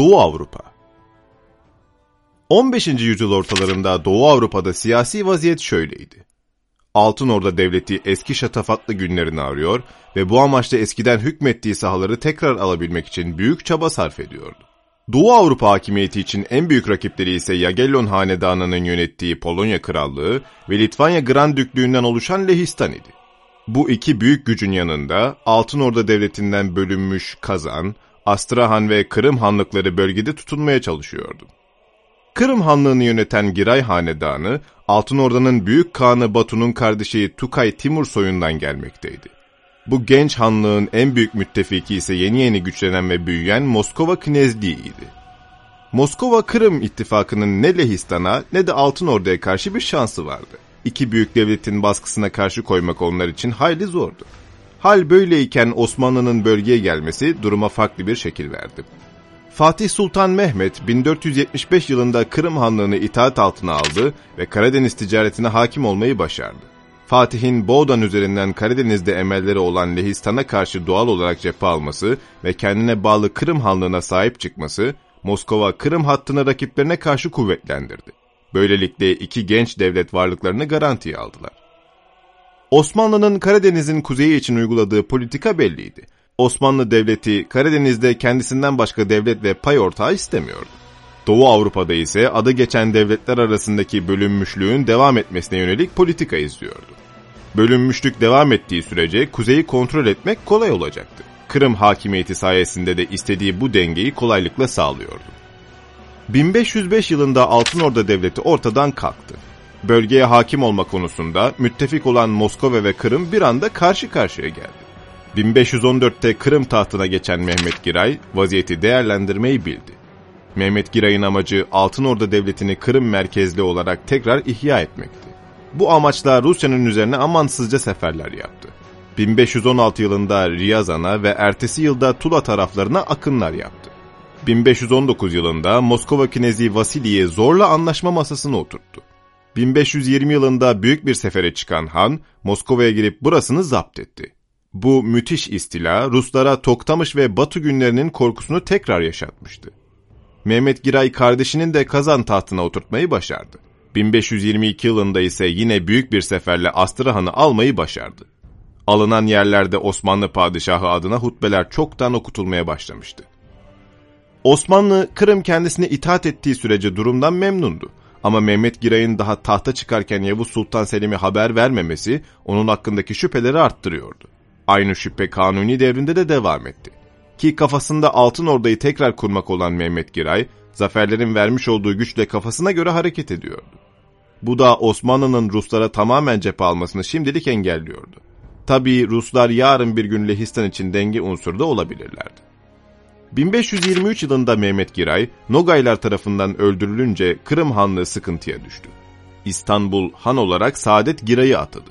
Doğu Avrupa 15. yüzyıl ortalarında Doğu Avrupa'da siyasi vaziyet şöyleydi. Altın Orda Devleti eski şatafatlı günlerini arıyor ve bu amaçla eskiden hükmettiği sahaları tekrar alabilmek için büyük çaba sarf ediyordu. Doğu Avrupa hakimiyeti için en büyük rakipleri ise Yagellon Hanedanı'nın yönettiği Polonya Krallığı ve Litvanya Grand Düklüğü'nden oluşan Lehistan idi. Bu iki büyük gücün yanında Altın Orda Devleti'nden bölünmüş Kazan, Astrahan ve Kırım hanlıkları bölgede tutunmaya çalışıyordu. Kırım Hanlığı'nı yöneten Giray Hanedanı, Altın Orda'nın büyük kağanı Batu'nun kardeşi Tukay Timur soyundan gelmekteydi. Bu genç hanlığın en büyük müttefiki ise yeni yeni güçlenen ve büyüyen Moskova Knezliği'ydi. Moskova Kırım ittifakının ne Lehistan'a ne de Altın Orda'ya karşı bir şansı vardı. İki büyük devletin baskısına karşı koymak onlar için hayli zordu. Hal böyleyken Osmanlı'nın bölgeye gelmesi duruma farklı bir şekil verdi. Fatih Sultan Mehmet 1475 yılında Kırım Hanlığı'nı itaat altına aldı ve Karadeniz ticaretine hakim olmayı başardı. Fatih'in Boğdan üzerinden Karadeniz'de emelleri olan Lehistan'a karşı doğal olarak cephe alması ve kendine bağlı Kırım Hanlığı'na sahip çıkması, Moskova Kırım hattını rakiplerine karşı kuvvetlendirdi. Böylelikle iki genç devlet varlıklarını garantiye aldılar. Osmanlı'nın Karadeniz'in kuzeyi için uyguladığı politika belliydi. Osmanlı Devleti Karadeniz'de kendisinden başka devlet ve pay ortağı istemiyordu. Doğu Avrupa'da ise adı geçen devletler arasındaki bölünmüşlüğün devam etmesine yönelik politika izliyordu. Bölünmüşlük devam ettiği sürece kuzeyi kontrol etmek kolay olacaktı. Kırım hakimiyeti sayesinde de istediği bu dengeyi kolaylıkla sağlıyordu. 1505 yılında Altın Orda Devleti ortadan kalktı. Bölgeye hakim olma konusunda müttefik olan Moskova ve Kırım bir anda karşı karşıya geldi. 1514'te Kırım tahtına geçen Mehmet Giray vaziyeti değerlendirmeyi bildi. Mehmet Giray'ın amacı Altın Orda Devleti'ni Kırım merkezli olarak tekrar ihya etmekti. Bu amaçla Rusya'nın üzerine amansızca seferler yaptı. 1516 yılında Riyazan'a ve ertesi yılda Tula taraflarına akınlar yaptı. 1519 yılında Moskova Kinezi Vasili'ye zorla anlaşma masasına oturttu. 1520 yılında büyük bir sefere çıkan Han, Moskova'ya girip burasını zapt etti. Bu müthiş istila Ruslara Toktamış ve Batu günlerinin korkusunu tekrar yaşatmıştı. Mehmet Giray kardeşinin de Kazan tahtına oturtmayı başardı. 1522 yılında ise yine büyük bir seferle Astrahan'ı almayı başardı. Alınan yerlerde Osmanlı padişahı adına hutbeler çoktan okutulmaya başlamıştı. Osmanlı, Kırım kendisine itaat ettiği sürece durumdan memnundu. Ama Mehmet Giray'ın daha tahta çıkarken Yavuz Sultan Selim'e haber vermemesi onun hakkındaki şüpheleri arttırıyordu. Aynı şüphe Kanuni devrinde de devam etti. Ki kafasında Altın Orda'yı tekrar kurmak olan Mehmet Giray, zaferlerin vermiş olduğu güçle kafasına göre hareket ediyordu. Bu da Osmanlı'nın Ruslara tamamen cephe almasını şimdilik engelliyordu. Tabii Ruslar yarın bir gün Lehistan için denge unsuru da olabilirlerdi. 1523 yılında Mehmet Giray, Nogaylar tarafından öldürülünce Kırım Hanlığı sıkıntıya düştü. İstanbul Han olarak Saadet Giray'ı atadı.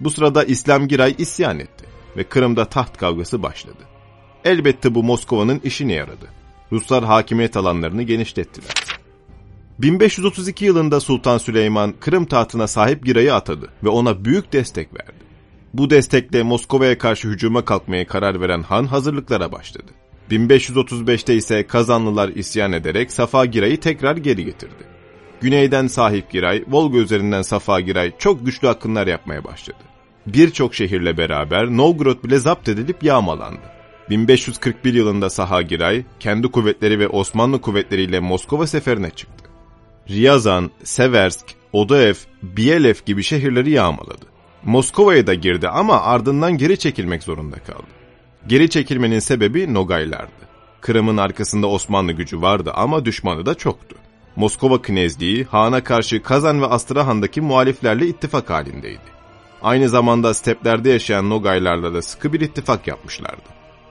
Bu sırada İslam Giray isyan etti ve Kırım'da taht kavgası başladı. Elbette bu Moskova'nın işine yaradı. Ruslar hakimiyet alanlarını genişlettiler. 1532 yılında Sultan Süleyman Kırım tahtına sahip Giray'ı atadı ve ona büyük destek verdi. Bu destekle Moskova'ya karşı hücuma kalkmaya karar veren Han hazırlıklara başladı. 1535'te ise Kazanlılar isyan ederek Safa Giray'ı tekrar geri getirdi. Güneyden sahip Giray, Volga üzerinden Safa Giray çok güçlü akınlar yapmaya başladı. Birçok şehirle beraber Novgorod bile zapt edilip yağmalandı. 1541 yılında Saha Giray, kendi kuvvetleri ve Osmanlı kuvvetleriyle Moskova seferine çıktı. Riyazan, Seversk, Odaev, Bielev gibi şehirleri yağmaladı. Moskova'ya da girdi ama ardından geri çekilmek zorunda kaldı. Geri çekilmenin sebebi Nogaylardı. Kırım'ın arkasında Osmanlı gücü vardı ama düşmanı da çoktu. Moskova Knezliği, Han'a karşı Kazan ve Astrahan'daki muhaliflerle ittifak halindeydi. Aynı zamanda steplerde yaşayan Nogaylarla da sıkı bir ittifak yapmışlardı.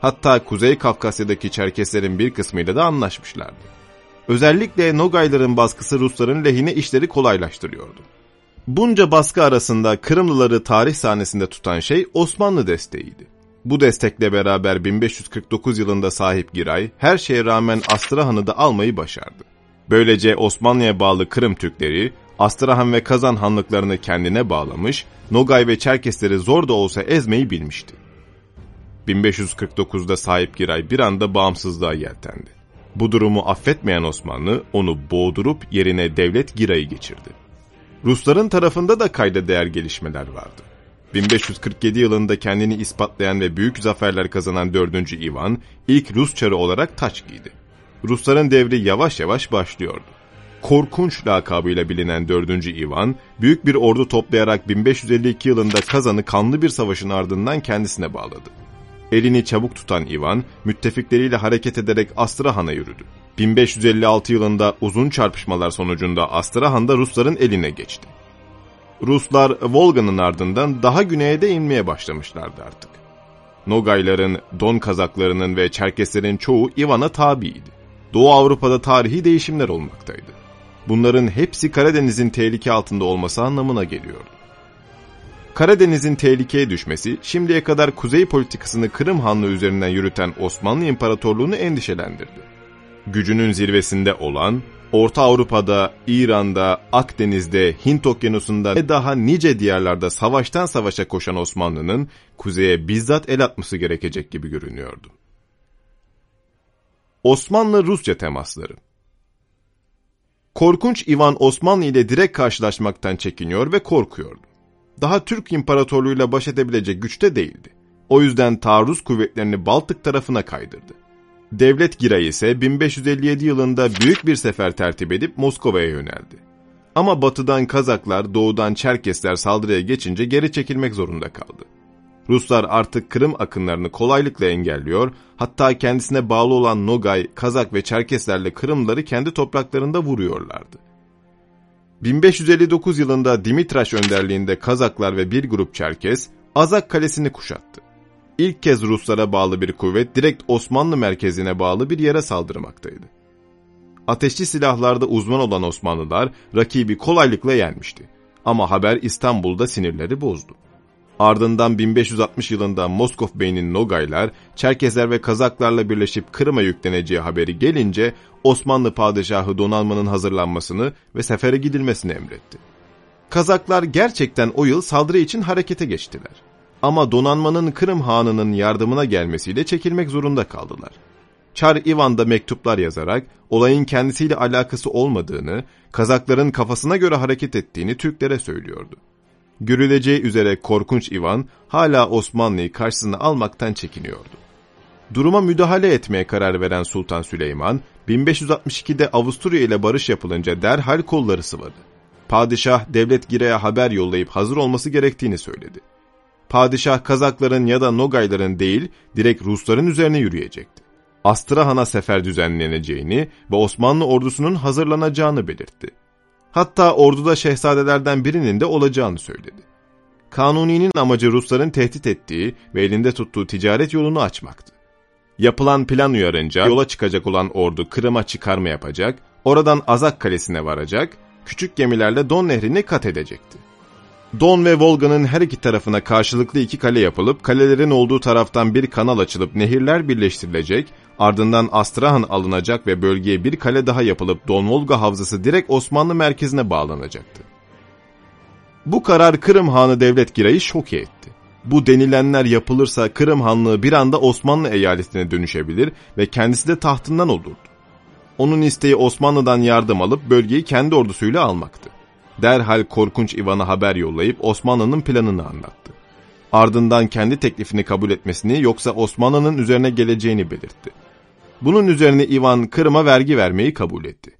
Hatta Kuzey Kafkasya'daki Çerkeslerin bir kısmıyla da anlaşmışlardı. Özellikle Nogayların baskısı Rusların lehine işleri kolaylaştırıyordu. Bunca baskı arasında Kırımlıları tarih sahnesinde tutan şey Osmanlı desteğiydi. Bu destekle beraber 1549 yılında sahip Giray her şeye rağmen Astrahan'ı da almayı başardı. Böylece Osmanlı'ya bağlı Kırım Türkleri Astrahan ve Kazan hanlıklarını kendine bağlamış, Nogay ve Çerkesleri zor da olsa ezmeyi bilmişti. 1549'da sahip Giray bir anda bağımsızlığa yeltendi. Bu durumu affetmeyen Osmanlı onu boğdurup yerine devlet Giray'ı geçirdi. Rusların tarafında da kayda değer gelişmeler vardı. 1547 yılında kendini ispatlayan ve büyük zaferler kazanan 4. Ivan, ilk Rus çarı olarak taç giydi. Rusların devri yavaş yavaş başlıyordu. Korkunç lakabıyla bilinen 4. Ivan, büyük bir ordu toplayarak 1552 yılında Kazan'ı kanlı bir savaşın ardından kendisine bağladı. Elini çabuk tutan Ivan, müttefikleriyle hareket ederek Astrahan'a yürüdü. 1556 yılında uzun çarpışmalar sonucunda Astrahan da Rusların eline geçti. Ruslar Volga'nın ardından daha güneye de inmeye başlamışlardı artık. Nogayların, Don Kazaklarının ve Çerkeslerin çoğu Ivan'a tabiydi. Doğu Avrupa'da tarihi değişimler olmaktaydı. Bunların hepsi Karadeniz'in tehlike altında olması anlamına geliyordu. Karadeniz'in tehlikeye düşmesi, şimdiye kadar kuzey politikasını Kırım Hanlığı üzerinden yürüten Osmanlı İmparatorluğunu endişelendirdi. Gücünün zirvesinde olan, Orta Avrupa'da, İran'da, Akdeniz'de, Hint Okyanusu'nda ve daha nice diyarlarda savaştan savaşa koşan Osmanlı'nın kuzeye bizzat el atması gerekecek gibi görünüyordu. Osmanlı-Rusya temasları Korkunç Ivan Osmanlı ile direkt karşılaşmaktan çekiniyor ve korkuyordu. Daha Türk İmparatorluğu'yla baş edebilecek güçte değildi. O yüzden taarruz kuvvetlerini Baltık tarafına kaydırdı. Devlet Giray ise 1557 yılında büyük bir sefer tertip edip Moskova'ya yöneldi. Ama batıdan Kazaklar, doğudan Çerkesler saldırıya geçince geri çekilmek zorunda kaldı. Ruslar artık Kırım akınlarını kolaylıkla engelliyor, hatta kendisine bağlı olan Nogay, Kazak ve Çerkeslerle Kırımları kendi topraklarında vuruyorlardı. 1559 yılında Dimitraş önderliğinde Kazaklar ve bir grup Çerkes, Azak Kalesi'ni kuşattı. İlk kez Ruslara bağlı bir kuvvet direkt Osmanlı merkezine bağlı bir yere saldırmaktaydı. Ateşli silahlarda uzman olan Osmanlılar rakibi kolaylıkla yenmişti. Ama haber İstanbul'da sinirleri bozdu. Ardından 1560 yılında Moskov Bey'in Nogaylar, Çerkezler ve Kazaklarla birleşip Kırım'a yükleneceği haberi gelince Osmanlı padişahı donanmanın hazırlanmasını ve sefere gidilmesini emretti. Kazaklar gerçekten o yıl saldırı için harekete geçtiler. Ama donanmanın Kırım Hanı'nın yardımına gelmesiyle çekilmek zorunda kaldılar. Çar Ivan da mektuplar yazarak olayın kendisiyle alakası olmadığını, Kazakların kafasına göre hareket ettiğini Türklere söylüyordu. Görüleceği üzere korkunç Ivan hala Osmanlı'yı karşısına almaktan çekiniyordu. Duruma müdahale etmeye karar veren Sultan Süleyman, 1562'de Avusturya ile barış yapılınca derhal kolları sıvadı. Padişah Devlet Gire'ye haber yollayıp hazır olması gerektiğini söyledi. Padişah Kazakların ya da Nogayların değil, direkt Rusların üzerine yürüyecekti. Astrahan'a sefer düzenleneceğini ve Osmanlı ordusunun hazırlanacağını belirtti. Hatta orduda şehzadelerden birinin de olacağını söyledi. Kanuni'nin amacı Rusların tehdit ettiği ve elinde tuttuğu ticaret yolunu açmaktı. Yapılan plan uyarınca yola çıkacak olan ordu Kırım'a çıkarma yapacak, oradan Azak Kalesi'ne varacak, küçük gemilerle Don Nehri'ni kat edecekti. Don ve Volga'nın her iki tarafına karşılıklı iki kale yapılıp kalelerin olduğu taraftan bir kanal açılıp nehirler birleştirilecek, ardından Astrahan alınacak ve bölgeye bir kale daha yapılıp Don Volga havzası direkt Osmanlı merkezine bağlanacaktı. Bu karar Kırım Hanı Devlet Giray'ı şok etti. Bu denilenler yapılırsa Kırım Hanlığı bir anda Osmanlı eyaletine dönüşebilir ve kendisi de tahtından olurdu. Onun isteği Osmanlı'dan yardım alıp bölgeyi kendi ordusuyla almaktı derhal korkunç Ivan'a haber yollayıp Osmanlı'nın planını anlattı. Ardından kendi teklifini kabul etmesini yoksa Osmanlı'nın üzerine geleceğini belirtti. Bunun üzerine Ivan Kırım'a vergi vermeyi kabul etti.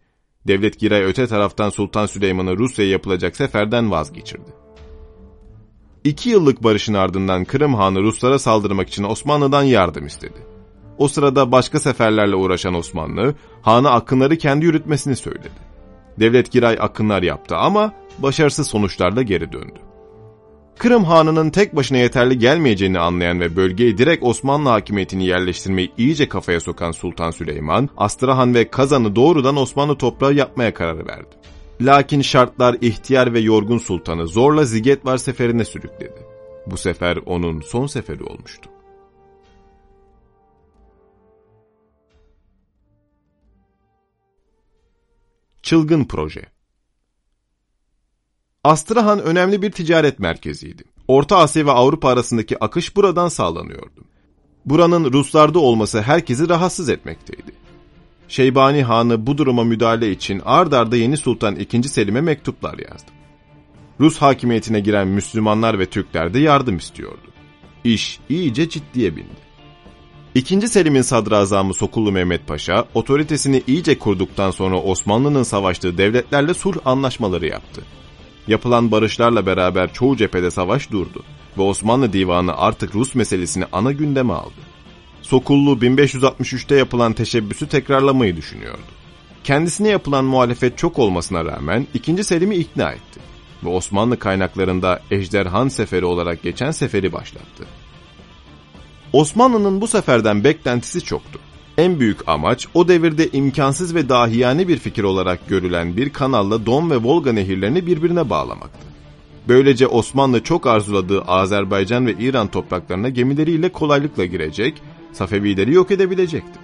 Devlet Giray öte taraftan Sultan Süleyman'ı Rusya'ya yapılacak seferden vazgeçirdi. İki yıllık barışın ardından Kırım Hanı Ruslara saldırmak için Osmanlı'dan yardım istedi. O sırada başka seferlerle uğraşan Osmanlı, Han'a akınları kendi yürütmesini söyledi. Devlet Giray akınlar yaptı ama başarısız sonuçlarla geri döndü. Kırım Hanı'nın tek başına yeterli gelmeyeceğini anlayan ve bölgeyi direkt Osmanlı hakimiyetini yerleştirmeyi iyice kafaya sokan Sultan Süleyman, Astrahan ve Kazan'ı doğrudan Osmanlı toprağı yapmaya karar verdi. Lakin şartlar ihtiyar ve yorgun sultanı zorla Zigetvar seferine sürükledi. Bu sefer onun son seferi olmuştu. Çılgın Proje Astrahan önemli bir ticaret merkeziydi. Orta Asya ve Avrupa arasındaki akış buradan sağlanıyordu. Buranın Ruslarda olması herkesi rahatsız etmekteydi. Şeybani Hanı bu duruma müdahale için ard arda Yeni Sultan II. Selim'e mektuplar yazdı. Rus hakimiyetine giren Müslümanlar ve Türkler de yardım istiyordu. İş iyice ciddiye bindi. İkinci Selim'in sadrazamı Sokullu Mehmet Paşa, otoritesini iyice kurduktan sonra Osmanlı'nın savaştığı devletlerle sulh anlaşmaları yaptı. Yapılan barışlarla beraber çoğu cephede savaş durdu ve Osmanlı divanı artık Rus meselesini ana gündeme aldı. Sokullu 1563'te yapılan teşebbüsü tekrarlamayı düşünüyordu. Kendisine yapılan muhalefet çok olmasına rağmen 2. Selim'i ikna etti ve Osmanlı kaynaklarında Ejderhan Seferi olarak geçen seferi başlattı. Osmanlı'nın bu seferden beklentisi çoktu. En büyük amaç o devirde imkansız ve dahiyane bir fikir olarak görülen bir kanalla Don ve Volga nehirlerini birbirine bağlamaktı. Böylece Osmanlı çok arzuladığı Azerbaycan ve İran topraklarına gemileriyle kolaylıkla girecek, Safevileri yok edebilecekti.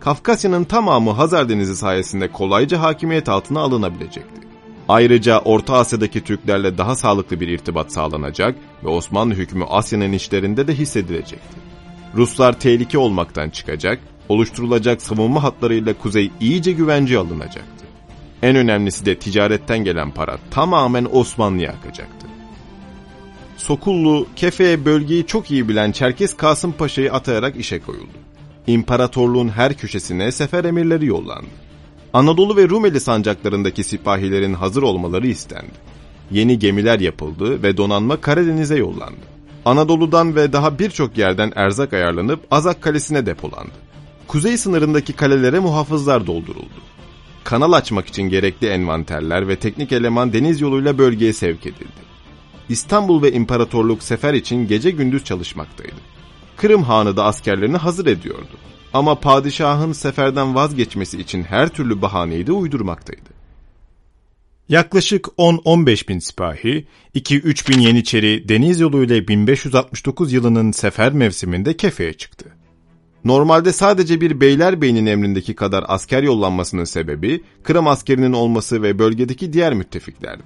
Kafkasya'nın tamamı Hazar Denizi sayesinde kolayca hakimiyet altına alınabilecekti. Ayrıca Orta Asya'daki Türklerle daha sağlıklı bir irtibat sağlanacak ve Osmanlı hükmü Asya'nın içlerinde de hissedilecekti. Ruslar tehlike olmaktan çıkacak, oluşturulacak savunma hatlarıyla kuzey iyice güvence alınacaktı. En önemlisi de ticaretten gelen para tamamen Osmanlı'ya akacaktı. Sokullu, Kefe'ye bölgeyi çok iyi bilen Çerkes Kasım Paşa'yı atayarak işe koyuldu. İmparatorluğun her köşesine sefer emirleri yollandı. Anadolu ve Rumeli sancaklarındaki sipahilerin hazır olmaları istendi. Yeni gemiler yapıldı ve donanma Karadeniz'e yollandı. Anadolu'dan ve daha birçok yerden erzak ayarlanıp Azak Kalesi'ne depolandı. Kuzey sınırındaki kalelere muhafızlar dolduruldu. Kanal açmak için gerekli envanterler ve teknik eleman deniz yoluyla bölgeye sevk edildi. İstanbul ve İmparatorluk sefer için gece gündüz çalışmaktaydı. Kırım Hanı da askerlerini hazır ediyordu. Ama padişahın seferden vazgeçmesi için her türlü bahaneyi de uydurmaktaydı. Yaklaşık 10-15 bin sipahi, 2-3 bin yeniçeri deniz yoluyla 1569 yılının sefer mevsiminde kefeye çıktı. Normalde sadece bir beylerbeyinin emrindeki kadar asker yollanmasının sebebi Kırım askerinin olması ve bölgedeki diğer müttefiklerdi.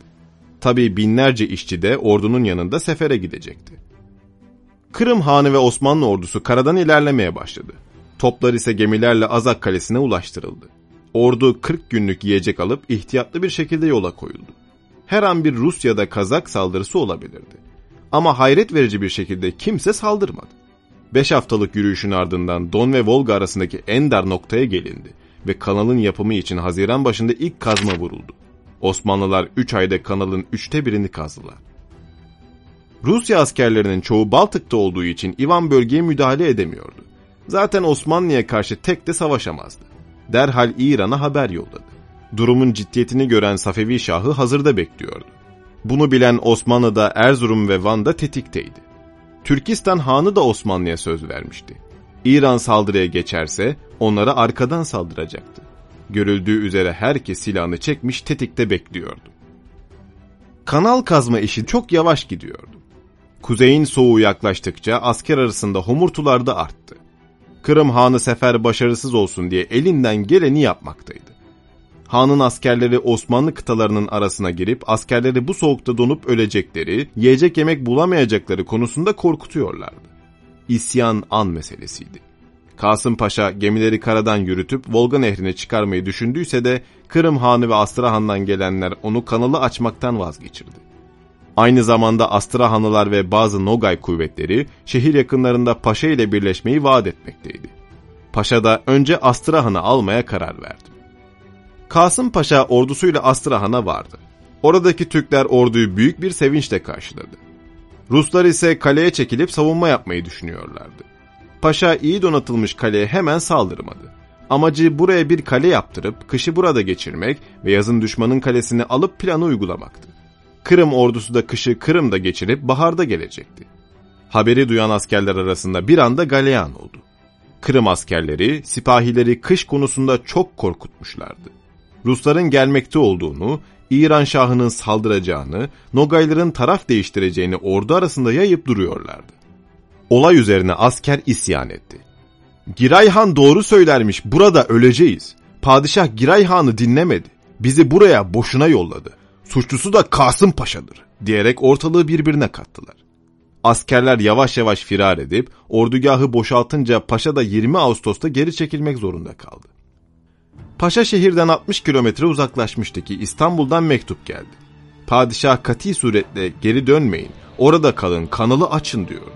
Tabi binlerce işçi de ordunun yanında sefere gidecekti. Kırım Hanı ve Osmanlı ordusu karadan ilerlemeye başladı. Toplar ise gemilerle Azak Kalesi'ne ulaştırıldı. Ordu 40 günlük yiyecek alıp ihtiyatlı bir şekilde yola koyuldu. Her an bir Rus ya da Kazak saldırısı olabilirdi. Ama hayret verici bir şekilde kimse saldırmadı. 5 haftalık yürüyüşün ardından Don ve Volga arasındaki en dar noktaya gelindi ve kanalın yapımı için Haziran başında ilk kazma vuruldu. Osmanlılar 3 ayda kanalın üçte birini kazdılar. Rusya askerlerinin çoğu Baltık'ta olduğu için Ivan bölgeye müdahale edemiyordu. Zaten Osmanlı'ya karşı tek de savaşamazdı. Derhal İran'a haber yolladı. Durumun ciddiyetini gören Safevi Şahı hazırda bekliyordu. Bunu bilen Osmanlı da Erzurum ve Van'da tetikteydi. Türkistan Hanı da Osmanlı'ya söz vermişti. İran saldırıya geçerse onlara arkadan saldıracaktı. Görüldüğü üzere herkes silahını çekmiş tetikte bekliyordu. Kanal kazma işi çok yavaş gidiyordu. Kuzeyin soğuğu yaklaştıkça asker arasında homurtular da arttı. Kırım Hanı sefer başarısız olsun diye elinden geleni yapmaktaydı. Han'ın askerleri Osmanlı kıtalarının arasına girip askerleri bu soğukta donup ölecekleri, yiyecek yemek bulamayacakları konusunda korkutuyorlardı. İsyan an meselesiydi. Kasım Paşa gemileri karadan yürütüp Volga nehrine çıkarmayı düşündüyse de Kırım Hanı ve Astrahan'dan gelenler onu kanalı açmaktan vazgeçirdi. Aynı zamanda Astrahanlılar ve bazı Nogay kuvvetleri şehir yakınlarında Paşa ile birleşmeyi vaat etmekteydi. Paşa da önce Astrahan'ı almaya karar verdi. Kasım Paşa ordusuyla Astrahan'a vardı. Oradaki Türkler orduyu büyük bir sevinçle karşıladı. Ruslar ise kaleye çekilip savunma yapmayı düşünüyorlardı. Paşa iyi donatılmış kaleye hemen saldırmadı. Amacı buraya bir kale yaptırıp kışı burada geçirmek ve yazın düşmanın kalesini alıp planı uygulamaktı. Kırım ordusu da kışı Kırım'da geçirip baharda gelecekti. Haberi duyan askerler arasında bir anda galeyan oldu. Kırım askerleri sipahileri kış konusunda çok korkutmuşlardı. Rusların gelmekte olduğunu, İran Şahı'nın saldıracağını, Nogayların taraf değiştireceğini ordu arasında yayıp duruyorlardı. Olay üzerine asker isyan etti. Giray Han doğru söylermiş burada öleceğiz. Padişah Giray Han'ı dinlemedi. Bizi buraya boşuna yolladı. Suçlusu da Kasım Paşa'dır diyerek ortalığı birbirine kattılar. Askerler yavaş yavaş firar edip ordugahı boşaltınca paşa da 20 Ağustos'ta geri çekilmek zorunda kaldı. Paşa şehirden 60 kilometre uzaklaşmıştı ki İstanbul'dan mektup geldi. Padişah kati suretle geri dönmeyin, orada kalın, kanalı açın diyordu.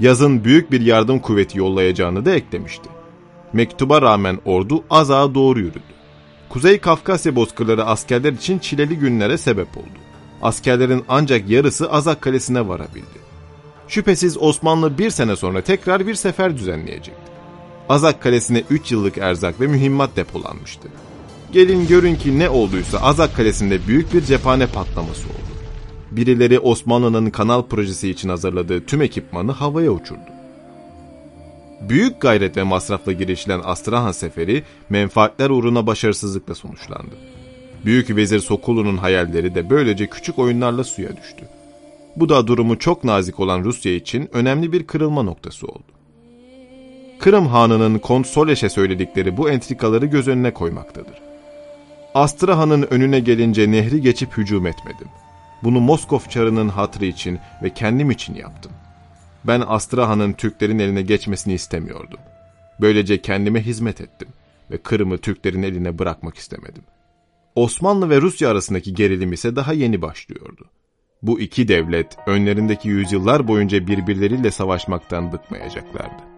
Yazın büyük bir yardım kuvveti yollayacağını da eklemişti. Mektuba rağmen ordu Azak'a doğru yürüdü. Kuzey Kafkasya bozkırları askerler için çileli günlere sebep oldu. Askerlerin ancak yarısı Azak Kalesi'ne varabildi. Şüphesiz Osmanlı bir sene sonra tekrar bir sefer düzenleyecekti. Azak Kalesi'ne 3 yıllık erzak ve mühimmat depolanmıştı. Gelin görün ki ne olduysa Azak Kalesi'nde büyük bir cephane patlaması oldu. Birileri Osmanlı'nın kanal projesi için hazırladığı tüm ekipmanı havaya uçurdu. Büyük gayret ve masrafla girişilen Astrahan seferi menfaatler uğruna başarısızlıkla sonuçlandı. Büyük Vezir Sokulu'nun hayalleri de böylece küçük oyunlarla suya düştü. Bu da durumu çok nazik olan Rusya için önemli bir kırılma noktası oldu. Kırım Hanı'nın Kont Soleş'e söyledikleri bu entrikaları göz önüne koymaktadır. Astrahan'ın önüne gelince nehri geçip hücum etmedim. Bunu Moskov çarının hatrı için ve kendim için yaptım. Ben Astrahan'ın Türklerin eline geçmesini istemiyordum. Böylece kendime hizmet ettim ve Kırım'ı Türklerin eline bırakmak istemedim. Osmanlı ve Rusya arasındaki gerilim ise daha yeni başlıyordu. Bu iki devlet önlerindeki yüzyıllar boyunca birbirleriyle savaşmaktan bıkmayacaklardı.